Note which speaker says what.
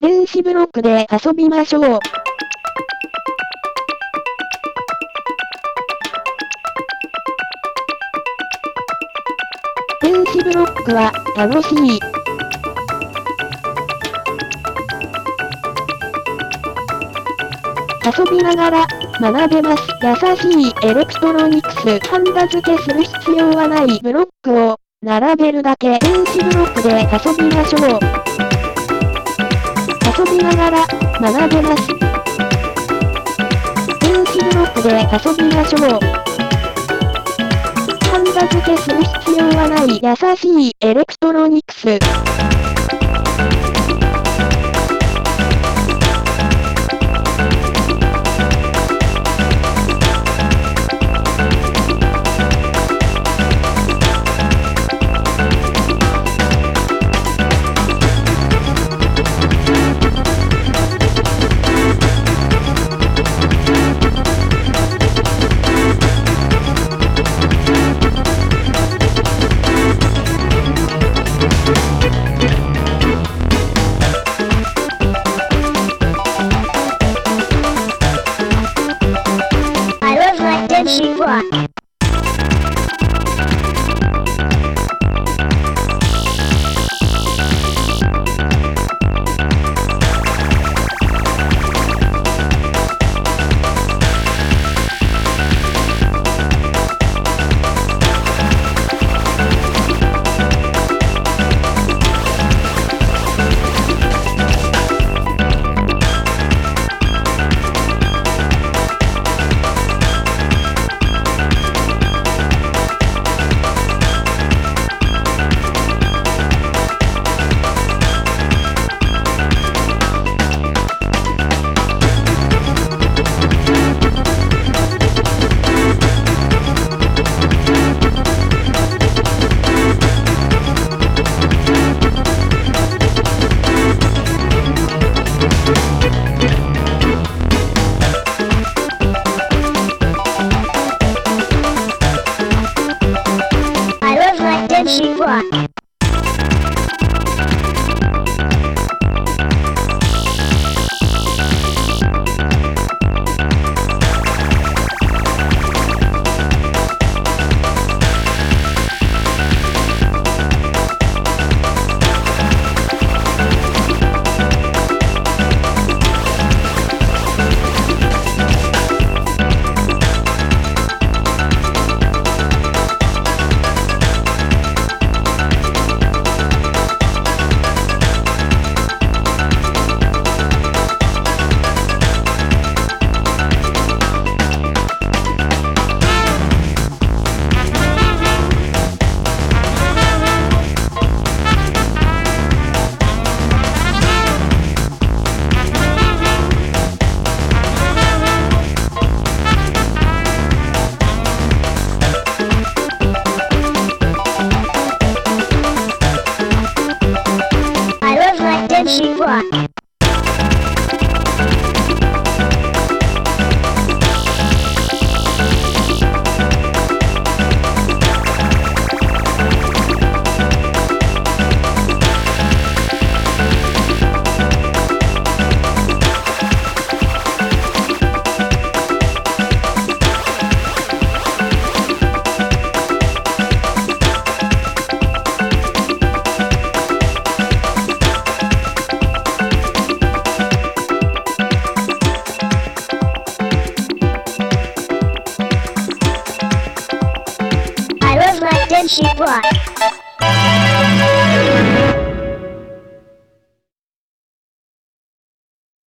Speaker 1: 電子ブロックで遊びましょう。電子ブロックは楽しい。遊びながら学べます。優しいエレクトロニクス。ハンダ付けする必要はないブロックを並べるだけ。電子ブロックで遊びましょう。遊びながら学べます。電気ブロックで遊びましょう。ハンダ付けする必要はない優しいエレクトロニクス。
Speaker 2: She rock. She rock. she rock. Then she brought.